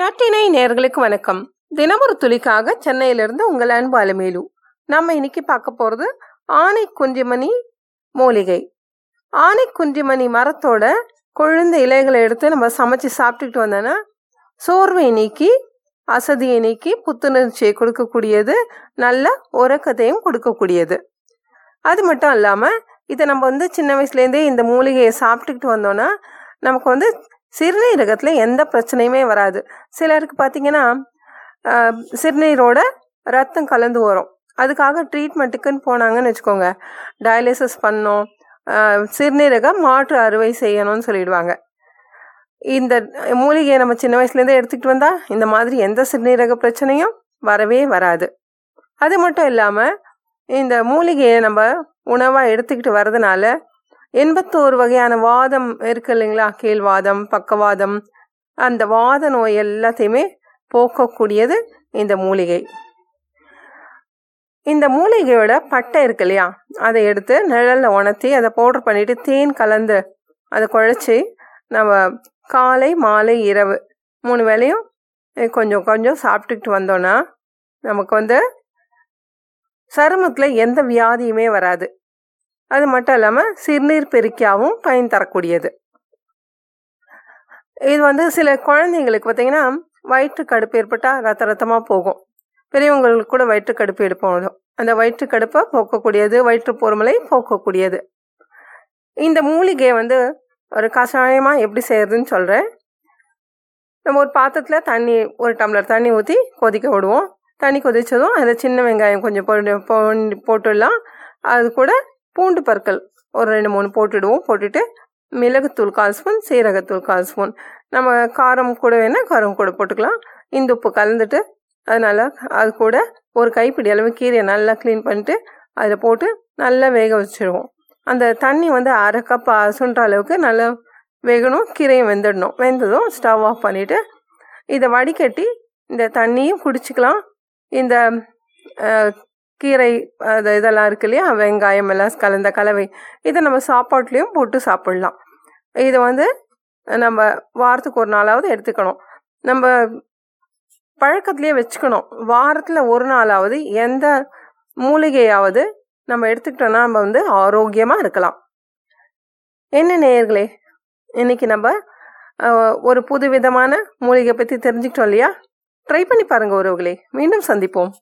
நட்டினை நேர்களுக்கு வணக்கம். தினமொரு துளிக்காக சென்னையிலிருந்து உங்கள் அன்பு அலமேலு. நம்ம இன்னைக்கு பார்க்க போகிறது ஆனை குஞ்சுமணி மூலிகை. ஆனை குஞ்சுமணி மரத்தோட கொழுந்த இலைகளை எடுத்து நம்ம சமைச்சு சாப்பிட்டுக்கிட்டு வந்தோன்னா சோர்வை நீக்கி அசதியை நீக்கி புத்துணர்ச்சியை கொடுக்கக்கூடியது நல்ல உறக்கத்தையும் கொடுக்கக்கூடியது. அது மட்டும் இல்லாமல் இதை நம்ம வந்து சின்ன வயசுலேருந்தே இந்த மூலிகையை சாப்பிட்டுக்கிட்டு வந்தோன்னா நமக்கு வந்து சிறுநீரகத்தில் எந்த பிரச்சனையுமே வராது. சிலருக்கு பார்த்தீங்கன்னா சிறுநீரோட ரத்தம் கலந்து வரும். அதுக்காக ட்ரீட்மெண்ட்டுக்குன்னு போனாங்கன்னு வச்சுக்கோங்க. டயாலிசிஸ் பண்ணோம் சிறுநீரக மாற்று அறுவை செய்யணும்னு சொல்லிடுவாங்க. இந்த மூலிகையை நம்ம சின்ன வயசுலேருந்தே எடுத்துக்கிட்டு வந்தால் இந்த மாதிரி எந்த சிறுநீரக பிரச்சனையும் வரவே வராது. அது மட்டும் இல்லாமல் இந்த மூலிகையை நம்ம உணவாக எடுத்துக்கிட்டு வர்றதுனால எண்பத்தோரு வகையான வாதம் இருக்கு இல்லைங்களா? கீழ்வாதம் பக்கவாதம். அந்த வாத நோய் எல்லாத்தையுமே போக்கக்கூடியது இந்த மூலிகை. இந்த மூலிகையோட பட்டை இருக்கு இல்லையா? அதை எடுத்து நிழலில் உணர்த்தி அதை பவுடர் பண்ணிட்டு தேன் கலந்து அதை குழச்சி நம்ம காலை மாலை இரவு மூணு வேலையும் கொஞ்சம் கொஞ்சம் சாப்பிட்டுக்கிட்டு வந்தோன்னா நமக்கு வந்து சருமத்தில் எந்த வியாதியுமே வராது. அது மட்டும் இல்லாமல் சிறுநீர் பெருக்கியாகவும் பயன் தரக்கூடியது. இது வந்து சில குழந்தைங்களுக்கு பார்த்தீங்கன்னா வயிற்று கடுப்பு ஏற்பட்டால் ரத்த ரத்தமாக போகும். பெரியவங்களுக்கு கூட வயிற்று கடுப்பு எடுப்போம். அந்த வயிற்று கடுப்பை போக்கக்கூடியது வயிற்று பொறுமலை போக்கக்கூடியது. இந்த மூலிகையை வந்து ஒரு கஷாயமாக எப்படி செய்யறதுன்னு சொல்கிறேன் நம்ம ஒரு பாத்திரத்தில் தண்ணி ஒரு டம்ளர் தண்ணி ஊற்றி கொதிக்க விடுவோம். தண்ணி கொதித்ததும் அதில் சின்ன வெங்காயம் கொஞ்சம் போட்டு போட்டுடலாம். அது கூட பூண்டு பற்கள். ஒரு ரெண்டு மூணு போட்டுடுவோம். போட்டுட்டு மிளகுத்தூள் கால் ஸ்பூன் சீரகத்தூள் கால் ஸ்பூன். நம்ம காரம் கூட வேணால் காரம் கூட போட்டுக்கலாம். இந்த உப்பு கலந்துட்டு அதனால் அது கூட ஒரு கைப்பிடி அளவு கீரையை நல்லா க்ளீன் பண்ணிட்டு அதில் போட்டு நல்லா வேக வச்சுருவோம். அந்த தண்ணி வந்து அரை கப் சுன்ற அளவுக்கு நல்லா வேகணும். கீரையும் வெந்துடணும். வெந்ததும் ஸ்டவ் ஆஃப் பண்ணிவிட்டு இதை வடிகட்டி இந்த தண்ணியும் குடிச்சிக்கலாம். இந்த கீரை அது இதெல்லாம் இருக்கு இல்லையா? வெங்காயம் எல்லாம் கலந்த கலவை. இதை நம்ம சாப்பாட்லேயும் போட்டு சாப்பிட்லாம். இதை வந்து நம்ம வாரத்துக்கு ஒரு நாளாவது எடுத்துக்கணும். நம்ம பழக்கத்துலேயே வச்சுக்கணும். வாரத்தில் ஒரு நாளாவது எந்த மூலிகையாவது நம்ம எடுத்துக்கிட்டோன்னா நம்ம வந்து ஆரோக்கியமாக இருக்கலாம். என்ன நேயர்களே இன்னைக்கு நம்ம ஒரு புது விதமான மூலிகை பற்றி தெரிஞ்சுக்கிட்டோம் இல்லையா? ட்ரை பண்ணி பாருங்கள் உறவுகளே. மீண்டும் சந்திப்போம்.